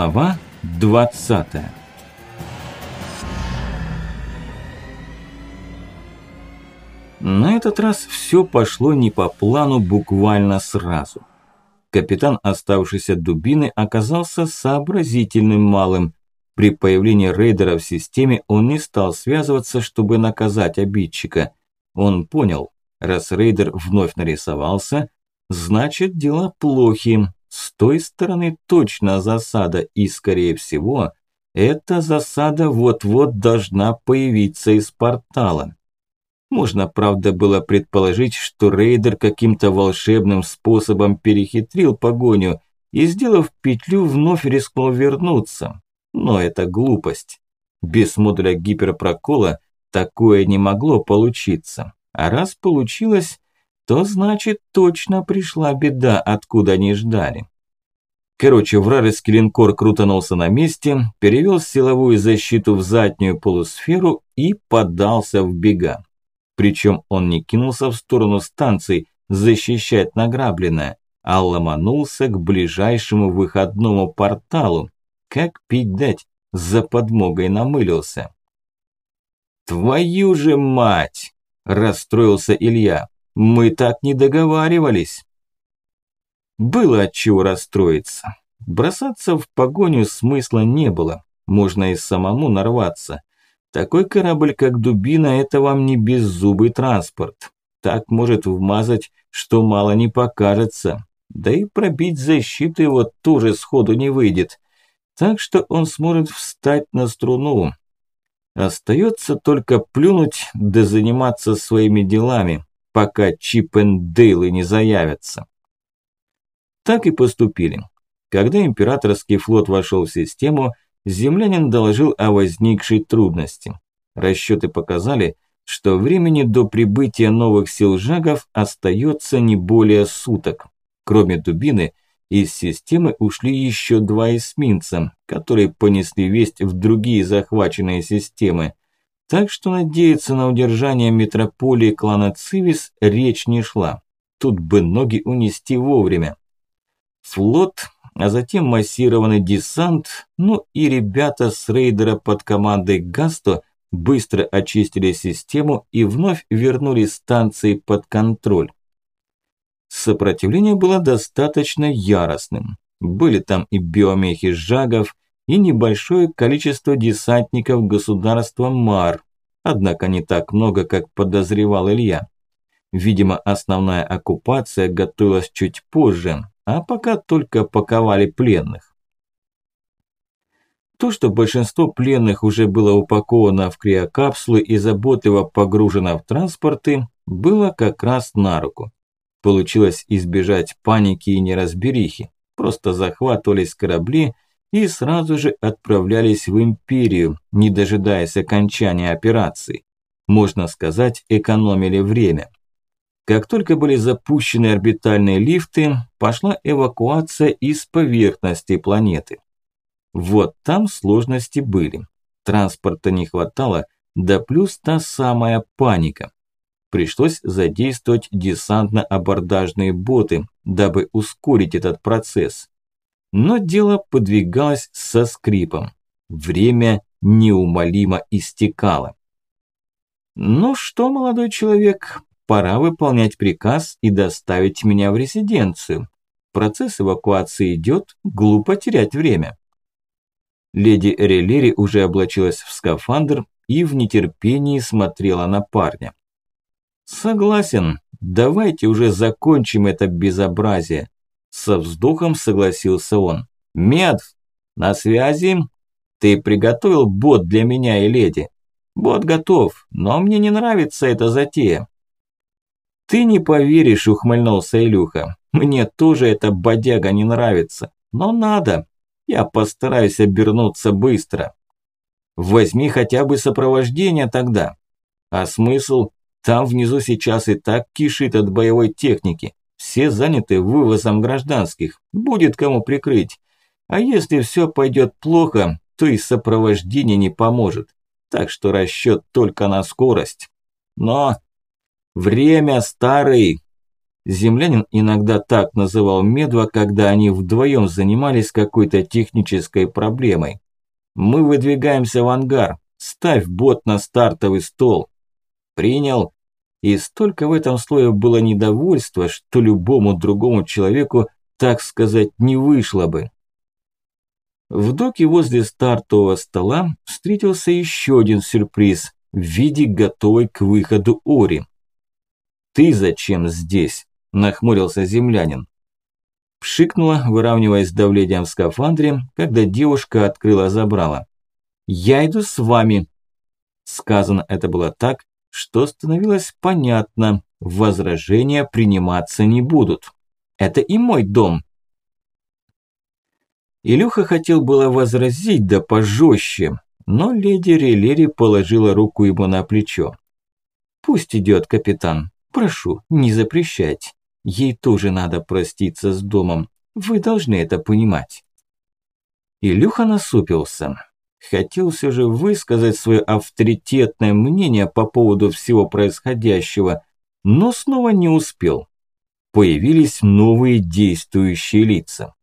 Глава 20 На этот раз все пошло не по плану буквально сразу. Капитан оставшийся дубины оказался сообразительным малым. При появлении рейдера в системе он не стал связываться, чтобы наказать обидчика. Он понял, раз рейдер вновь нарисовался, значит дела плохи, с той стороны точно засада, и, скорее всего, эта засада вот-вот должна появиться из портала. Можно, правда, было предположить, что рейдер каким-то волшебным способом перехитрил погоню и, сделав петлю, вновь рискнул вернуться. Но это глупость. Без модуля гиперпрокола такое не могло получиться. А раз получилось, то значит точно пришла беда, откуда не ждали. Короче, вражеский линкор крутанулся на месте, перевел силовую защиту в заднюю полусферу и подался в бега. Причем он не кинулся в сторону станции защищать награбленное, а ломанулся к ближайшему выходному порталу. Как пить дать, за подмогой намылился. «Твою же мать!» – расстроился Илья. Мы так не договаривались. Было от чего расстроиться. Бросаться в погоню смысла не было. Можно и самому нарваться. Такой корабль, как «Дубина», это вам не беззубый транспорт. Так может вмазать, что мало не покажется. Да и пробить защиту его тоже сходу не выйдет. Так что он сможет встать на струну. Остается только плюнуть да заниматься своими делами пока Чип Дейлы не заявятся. Так и поступили. Когда императорский флот вошел в систему, землянин доложил о возникшей трудности. Расчеты показали, что времени до прибытия новых сил жагов остается не более суток. Кроме дубины, из системы ушли еще два эсминца, которые понесли весть в другие захваченные системы, так что надеяться на удержание метрополии клана Цивис речь не шла. Тут бы ноги унести вовремя. Флот, а затем массированный десант, ну и ребята с рейдера под командой Гасто быстро очистили систему и вновь вернули станции под контроль. Сопротивление было достаточно яростным. Были там и биомехи жагов, и небольшое количество десантников государства Мар, однако не так много, как подозревал Илья. Видимо, основная оккупация готовилась чуть позже, а пока только паковали пленных. То, что большинство пленных уже было упаковано в криокапсулы и заботливо погружено в транспорты, было как раз на руку. Получилось избежать паники и неразберихи. Просто захватывались корабли и сразу же отправлялись в империю, не дожидаясь окончания операции. Можно сказать, экономили время. Как только были запущены орбитальные лифты, пошла эвакуация из поверхности планеты. Вот там сложности были. Транспорта не хватало, да плюс та самая паника. Пришлось задействовать десантно-абордажные боты, дабы ускорить этот процесс. Но дело подвигалось со скрипом. Время неумолимо истекало. «Ну что, молодой человек, пора выполнять приказ и доставить меня в резиденцию. Процесс эвакуации идет, глупо терять время». Леди Релери уже облачилась в скафандр и в нетерпении смотрела на парня. «Согласен, давайте уже закончим это безобразие. Со вздохом согласился он. Мед, на связи? Ты приготовил бот для меня и леди? Бот готов, но мне не нравится эта затея. Ты не поверишь, ухмыльнулся Илюха. Мне тоже эта бодяга не нравится, но надо. Я постараюсь обернуться быстро. Возьми хотя бы сопровождение тогда. А смысл? Там внизу сейчас и так кишит от боевой техники. Все заняты вывозом гражданских, будет кому прикрыть. А если все пойдет плохо, то и сопровождение не поможет. Так что расчет только на скорость. Но время старый. Землянин иногда так называл Медва, когда они вдвоем занимались какой-то технической проблемой. «Мы выдвигаемся в ангар. Ставь бот на стартовый стол». «Принял». И столько в этом слое было недовольства, что любому другому человеку, так сказать, не вышло бы. В доке возле стартового стола встретился еще один сюрприз в виде готовой к выходу Ори. «Ты зачем здесь?» – нахмурился землянин. Пшикнула, выравниваясь давлением в скафандре, когда девушка открыла забрала. «Я иду с вами». Сказано это было так, что становилось понятно, возражения приниматься не будут. Это и мой дом. Илюха хотел было возразить, да пожестче, но леди Релери положила руку ему на плечо. «Пусть идет, капитан. Прошу, не запрещайте. Ей тоже надо проститься с домом. Вы должны это понимать». Илюха насупился. Хотел все же высказать свое авторитетное мнение по поводу всего происходящего, но снова не успел. Появились новые действующие лица.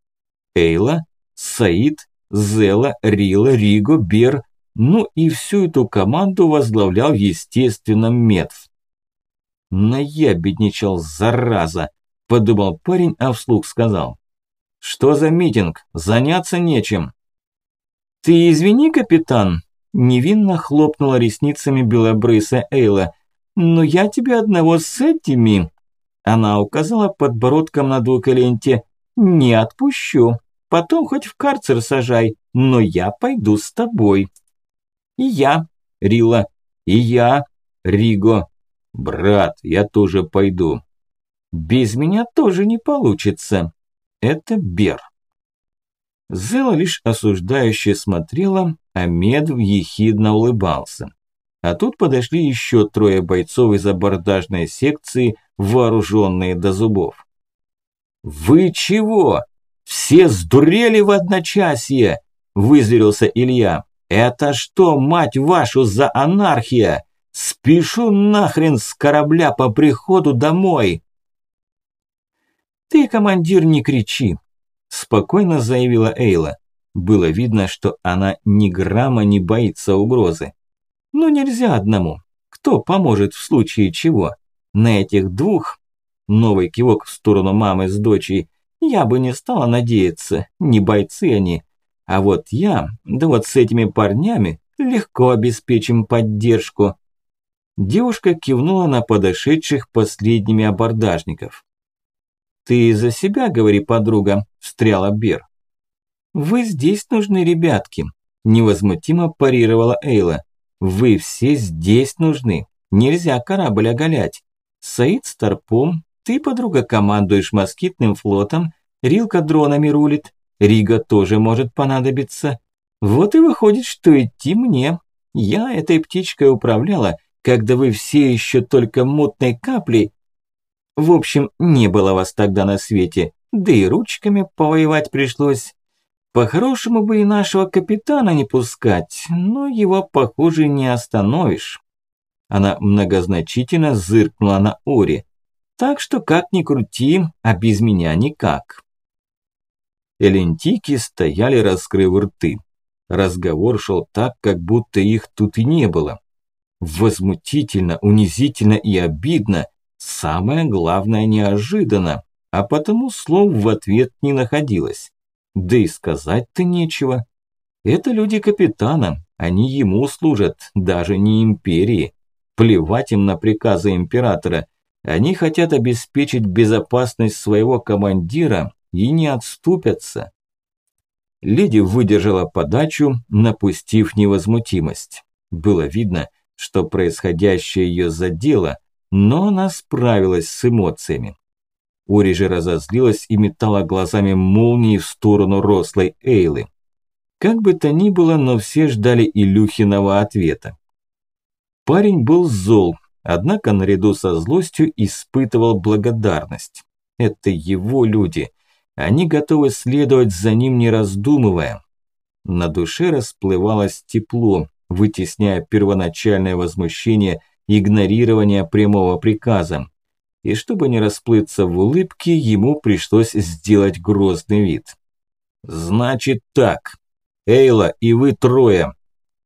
Эйла, Саид, Зела, Рила, Риго, Бер, ну и всю эту команду возглавлял, естественно, Метв. Наябедничал, зараза, подумал парень, а вслух сказал. Что за митинг? Заняться нечем. Ты извини, капитан, невинно хлопнула ресницами белобрыса Эйла. Но я тебя одного с этими... Она указала подбородком на двуколенте. Не отпущу. Потом хоть в карцер сажай, но я пойду с тобой. И я, Рила, и я, Риго. Брат, я тоже пойду. Без меня тоже не получится. Это Бер. Зела лишь осуждающе смотрела, а Медв ехидно улыбался. А тут подошли еще трое бойцов из абордажной секции, вооруженные до зубов. «Вы чего? Все сдурели в одночасье!» – вызверился Илья. «Это что, мать вашу, за анархия? Спешу нахрен с корабля по приходу домой!» «Ты, командир, не кричи!» – спокойно заявила Эйла. Было видно, что она ни грамма не боится угрозы. «Ну нельзя одному. Кто поможет в случае чего? На этих двух...» Новый кивок в сторону мамы с дочей – я бы не стала надеяться, не бойцы они. А вот я, да вот с этими парнями, легко обеспечим поддержку. Девушка кивнула на подошедших последними абордажников. «Ты за себя говори, подруга», – встряла Бер. «Вы здесь нужны, ребятки», – невозмутимо парировала Эйла. «Вы все здесь нужны. Нельзя корабль оголять. Саид с торпом, ты, подруга, командуешь москитным флотом, Рилка дронами рулит, Рига тоже может понадобиться. Вот и выходит, что идти мне. Я этой птичкой управляла, когда вы все еще только мутной каплей. В общем, не было вас тогда на свете, да и ручками повоевать пришлось. По-хорошему бы и нашего капитана не пускать, но его, похоже, не остановишь. Она многозначительно зыркнула на Ори. Так что как ни крути, а без меня никак. Элентики стояли, раскрыв рты. Разговор шел так, как будто их тут и не было. Возмутительно, унизительно и обидно. Самое главное неожиданно, а потому слов в ответ не находилось. Да и сказать-то нечего. Это люди капитана, они ему служат, даже не империи. Плевать им на приказы императора – они хотят обеспечить безопасность своего командира и не отступятся. Леди выдержала подачу, напустив невозмутимость. Было видно, что происходящее ее задело, но она справилась с эмоциями. Ори же разозлилась и метала глазами молнии в сторону рослой Эйлы. Как бы то ни было, но все ждали Илюхиного ответа. Парень был зол, Однако наряду со злостью испытывал благодарность. Это его люди. Они готовы следовать за ним не раздумывая. На душе расплывалось тепло, вытесняя первоначальное возмущение игнорирования прямого приказа. и чтобы не расплыться в улыбке, ему пришлось сделать грозный вид. «Значит так, Эйла и вы трое!»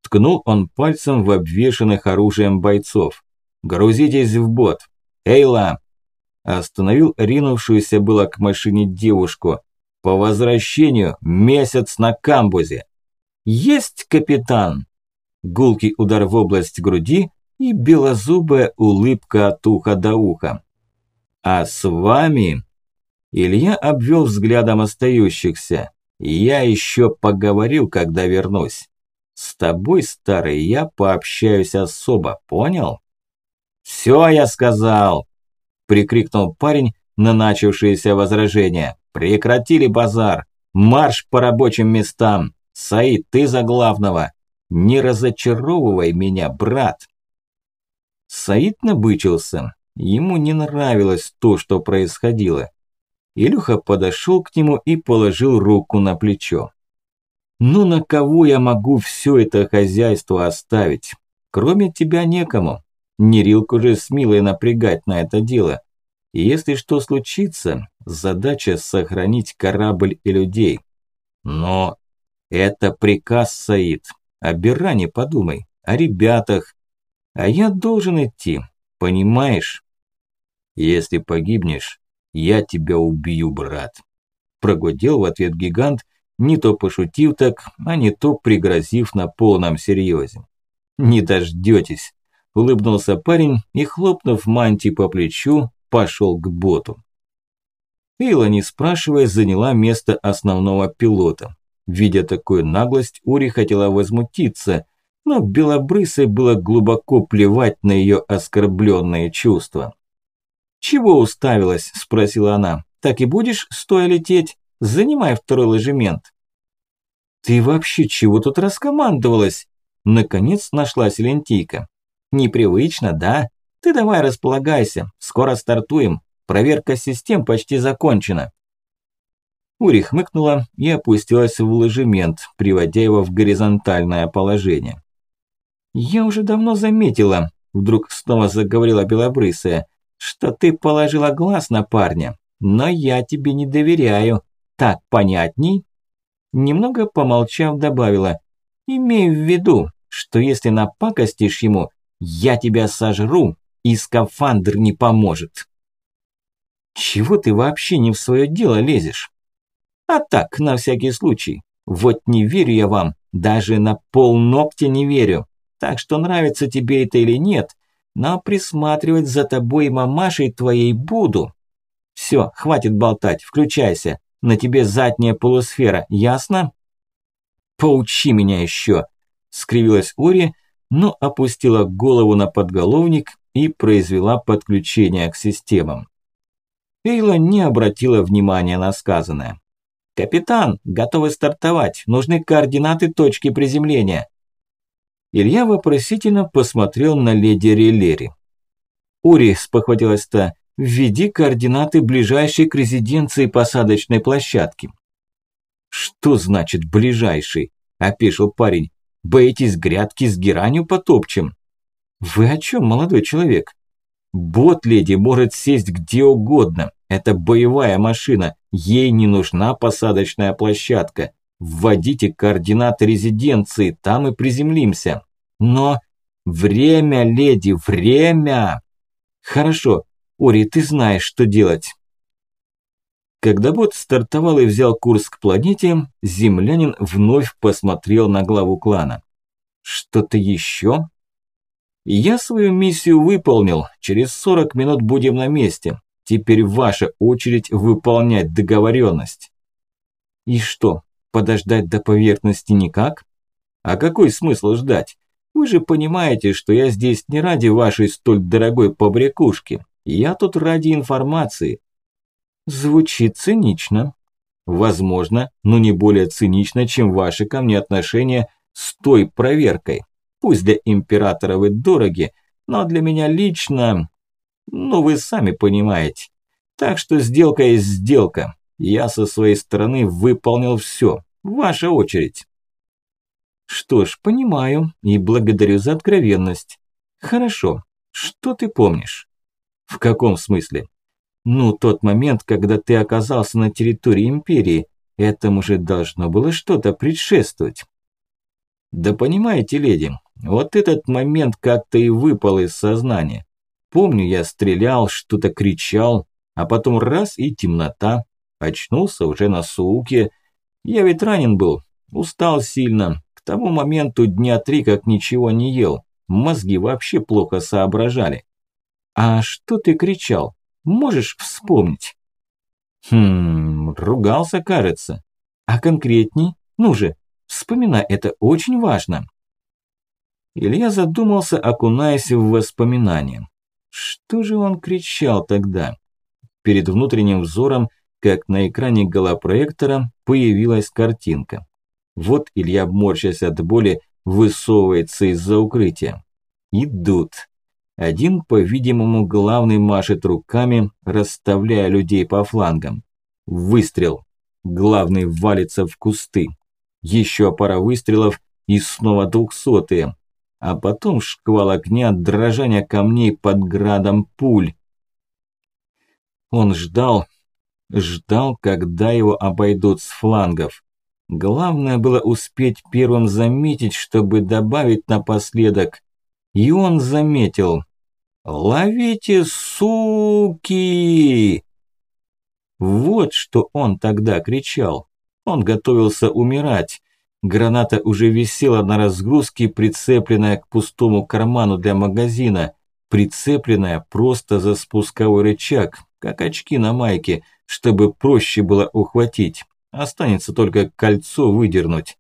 Ткнул он пальцем в обвешанных оружием бойцов. «Грузитесь в бот! Эйла!» Остановил ринувшуюся было к машине девушку. «По возвращению месяц на камбузе!» «Есть, капитан!» Гулкий удар в область груди и белозубая улыбка от уха до уха. «А с вами...» Илья обвел взглядом остающихся. «Я еще поговорю, когда вернусь. С тобой, старый, я пообщаюсь особо, понял?» «Все я сказал!» – прикрикнул парень на начавшееся возражение. «Прекратили базар! Марш по рабочим местам! Саид, ты за главного! Не разочаровывай меня, брат!» Саид набычился. Ему не нравилось то, что происходило. Илюха подошел к нему и положил руку на плечо. «Ну на кого я могу все это хозяйство оставить? Кроме тебя некому. Нерилку же с Милой напрягать на это дело. Если что случится, задача сохранить корабль и людей. Но это приказ, Саид. О Биране подумай, о ребятах. А я должен идти, понимаешь? Если погибнешь, я тебя убью, брат. Прогудел в ответ гигант, не то пошутив так, а не то пригрозив на полном серьезе. Не дождетесь, улыбнулся парень и, хлопнув мантии по плечу, пошел к боту. Эйла, не спрашивая, заняла место основного пилота. Видя такую наглость, Ури хотела возмутиться, но Белобрысой было глубоко плевать на ее оскорбленные чувства. «Чего уставилась?» – спросила она. «Так и будешь стоя лететь? Занимай второй ложемент». «Ты вообще чего тут раскомандовалась?» Наконец нашлась лентийка. «Непривычно, да? Ты давай располагайся, скоро стартуем. Проверка систем почти закончена». Ури хмыкнула и опустилась в ложемент, приводя его в горизонтальное положение. «Я уже давно заметила», – вдруг снова заговорила Белобрысая, что ты положила глаз на парня, но я тебе не доверяю. Так понятней?» Немного помолчав, добавила, «Имей в виду, что если напакостишь ему, я тебя сожру, и скафандр не поможет». «Чего ты вообще не в свое дело лезешь?» «А так, на всякий случай. Вот не верю я вам, даже на полногтя не верю. Так что нравится тебе это или нет, но присматривать за тобой и мамашей твоей буду. Все, хватит болтать, включайся. На тебе задняя полусфера, ясно? Поучи меня еще, скривилась Ори, но опустила голову на подголовник и произвела подключение к системам. Эйла не обратила внимания на сказанное. «Капитан, готовы стартовать. Нужны координаты точки приземления. Илья вопросительно посмотрел на леди Релери. «Ури», – спохватилась та, – «введи координаты ближайшей к резиденции посадочной площадки». «Что значит «ближайший»?» – опешил парень. «Боитесь грядки с геранью потопчем?» «Вы о чем, молодой человек?» «Бот, леди, может сесть где угодно. Это боевая машина. Ей не нужна посадочная площадка. Вводите координаты резиденции, там и приземлимся. Но... Время, леди, время! Хорошо, Ори, ты знаешь, что делать. Когда бот стартовал и взял курс к планете, землянин вновь посмотрел на главу клана. Что-то еще? Я свою миссию выполнил. Через 40 минут будем на месте. Теперь ваша очередь выполнять договоренность. И что, Подождать до поверхности никак? А какой смысл ждать? Вы же понимаете, что я здесь не ради вашей столь дорогой побрякушки. Я тут ради информации. Звучит цинично. Возможно, но не более цинично, чем ваши ко мне отношения с той проверкой. Пусть для императора вы дороги, но для меня лично... Ну, вы сами понимаете. Так что сделка есть сделка. Я со своей стороны выполнил все. Ваша очередь. Что ж, понимаю и благодарю за откровенность. Хорошо, что ты помнишь? В каком смысле? Ну, тот момент, когда ты оказался на территории Империи, этому же должно было что-то предшествовать. Да понимаете, леди, вот этот момент как-то и выпал из сознания. Помню, я стрелял, что-то кричал, а потом раз и темнота. Очнулся уже на суке. Я ведь ранен был, устал сильно. К тому моменту дня три как ничего не ел. Мозги вообще плохо соображали. А что ты кричал? Можешь вспомнить? Хм, ругался, кажется. А конкретней? Ну же, вспоминай, это очень важно. Илья задумался, окунаясь в воспоминания. Что же он кричал тогда? Перед внутренним взором, как на экране голопроектора, появилась картинка. Вот Илья, морщась от боли, высовывается из-за укрытия. Идут. Один, по-видимому, главный машет руками, расставляя людей по флангам. Выстрел. Главный валится в кусты. Еще пара выстрелов и снова двухсотые. А потом шквал огня, дрожание камней под градом пуль. Он ждал, ждал, когда его обойдут с флангов. Главное было успеть первым заметить, чтобы добавить напоследок. И он заметил. «Ловите, суки!» Вот что он тогда кричал. Он готовился умирать. Граната уже висела на разгрузке, прицепленная к пустому карману для магазина, прицепленная просто за спусковой рычаг, как очки на майке, чтобы проще было ухватить. Останется только кольцо выдернуть.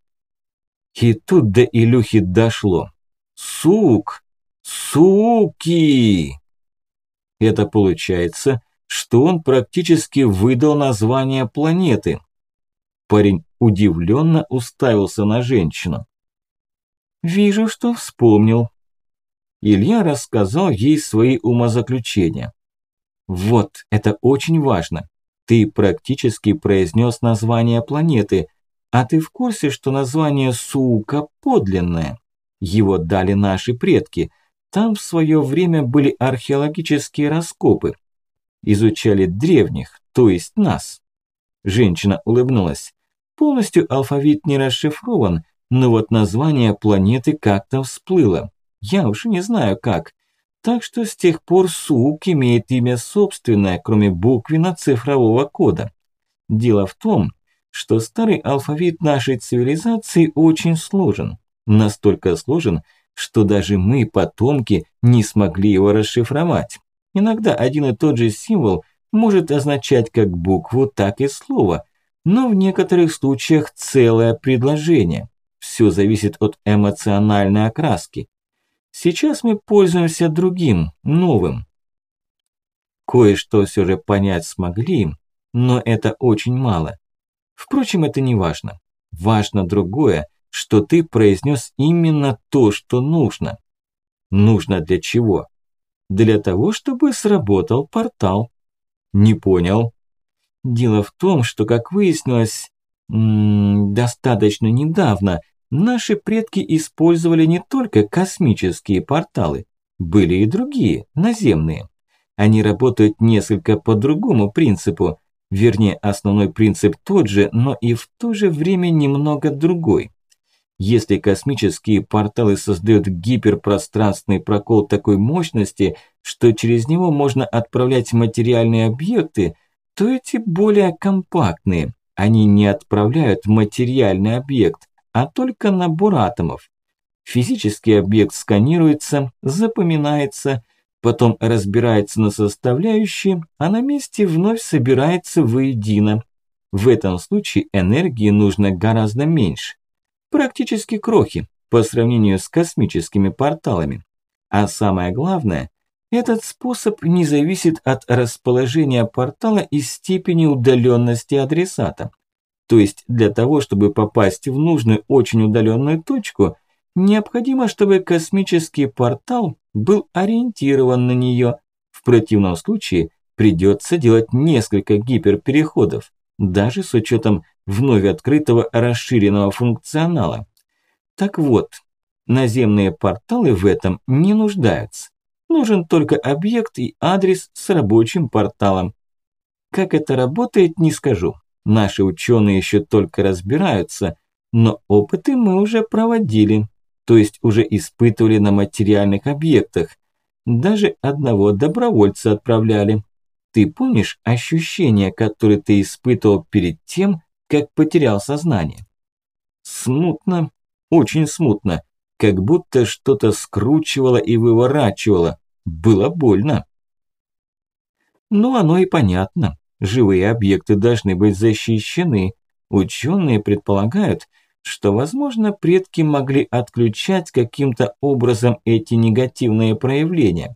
И тут до Илюхи дошло. Сук! Суки! Это получается, что он практически выдал название планеты. Парень удивленно уставился на женщину. «Вижу, что вспомнил». Илья рассказал ей свои умозаключения. «Вот, это очень важно. Ты практически произнес название планеты, а ты в курсе, что название Сука подлинное? Его дали наши предки – там в свое время были археологические раскопы. Изучали древних, то есть нас. Женщина улыбнулась. Полностью алфавит не расшифрован, но вот название планеты как-то всплыло. Я уж не знаю как. Так что с тех пор Сук имеет имя собственное, кроме буквенно-цифрового кода. Дело в том, что старый алфавит нашей цивилизации очень сложен. Настолько сложен, что даже мы, потомки, не смогли его расшифровать. Иногда один и тот же символ может означать как букву, так и слово, но в некоторых случаях целое предложение. Все зависит от эмоциональной окраски. Сейчас мы пользуемся другим, новым. Кое-что все же понять смогли, но это очень мало. Впрочем, это не важно. Важно другое, что ты произнес именно то, что нужно. Нужно для чего? Для того, чтобы сработал портал. Не понял. Дело в том, что, как выяснилось, достаточно недавно наши предки использовали не только космические порталы, были и другие, наземные. Они работают несколько по другому принципу, вернее, основной принцип тот же, но и в то же время немного другой. Если космические порталы создают гиперпространственный прокол такой мощности, что через него можно отправлять материальные объекты, то эти более компактные. Они не отправляют материальный объект, а только набор атомов. Физический объект сканируется, запоминается, потом разбирается на составляющие, а на месте вновь собирается воедино. В этом случае энергии нужно гораздо меньше практически крохи по сравнению с космическими порталами. А самое главное, этот способ не зависит от расположения портала и степени удаленности адресата. То есть для того, чтобы попасть в нужную очень удаленную точку, необходимо, чтобы космический портал был ориентирован на нее. В противном случае придется делать несколько гиперпереходов, даже с учетом вновь открытого расширенного функционала. Так вот, наземные порталы в этом не нуждаются. Нужен только объект и адрес с рабочим порталом. Как это работает, не скажу. Наши ученые еще только разбираются, но опыты мы уже проводили, то есть уже испытывали на материальных объектах. Даже одного добровольца отправляли. Ты помнишь ощущения, которые ты испытывал перед тем, как потерял сознание? Смутно, очень смутно, как будто что-то скручивало и выворачивало. Было больно. Ну, оно и понятно. Живые объекты должны быть защищены. Ученые предполагают, что, возможно, предки могли отключать каким-то образом эти негативные проявления.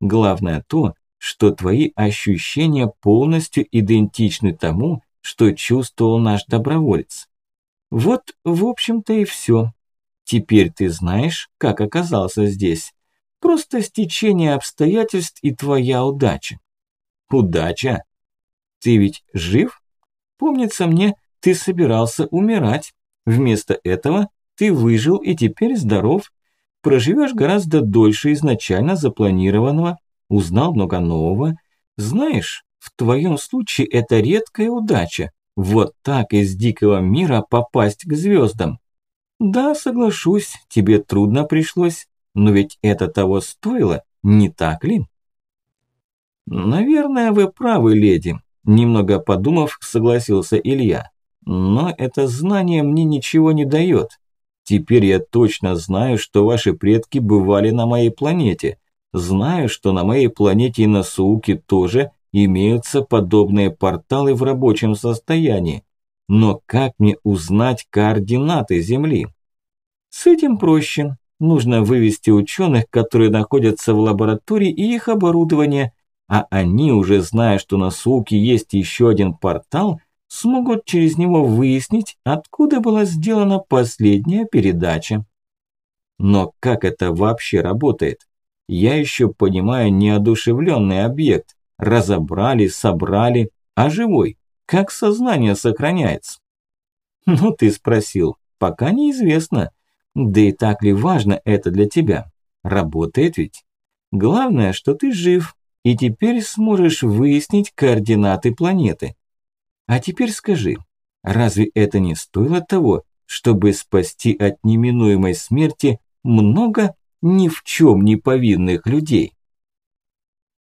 Главное то, что твои ощущения полностью идентичны тому, что чувствовал наш доброволец. Вот, в общем-то, и все. Теперь ты знаешь, как оказался здесь. Просто стечение обстоятельств и твоя удача. Удача? Ты ведь жив? Помнится мне, ты собирался умирать. Вместо этого ты выжил и теперь здоров. Проживешь гораздо дольше изначально запланированного, узнал много нового. Знаешь, в твоем случае это редкая удача. Вот так из дикого мира попасть к звездам. Да, соглашусь, тебе трудно пришлось, но ведь это того стоило, не так ли? Наверное, вы правы, леди. Немного подумав, согласился Илья. Но это знание мне ничего не дает. Теперь я точно знаю, что ваши предки бывали на моей планете. Знаю, что на моей планете и на Сууке тоже имеются подобные порталы в рабочем состоянии. Но как мне узнать координаты Земли? С этим проще. Нужно вывести ученых, которые находятся в лаборатории и их оборудование, а они, уже зная, что на Суке есть еще один портал, смогут через него выяснить, откуда была сделана последняя передача. Но как это вообще работает? Я еще понимаю неодушевленный объект. Разобрали, собрали, а живой? Как сознание сохраняется? Ну ты спросил, пока неизвестно. Да и так ли важно это для тебя? Работает ведь? Главное, что ты жив, и теперь сможешь выяснить координаты планеты. А теперь скажи, разве это не стоило того, чтобы спасти от неминуемой смерти много ни в чем не повинных людей?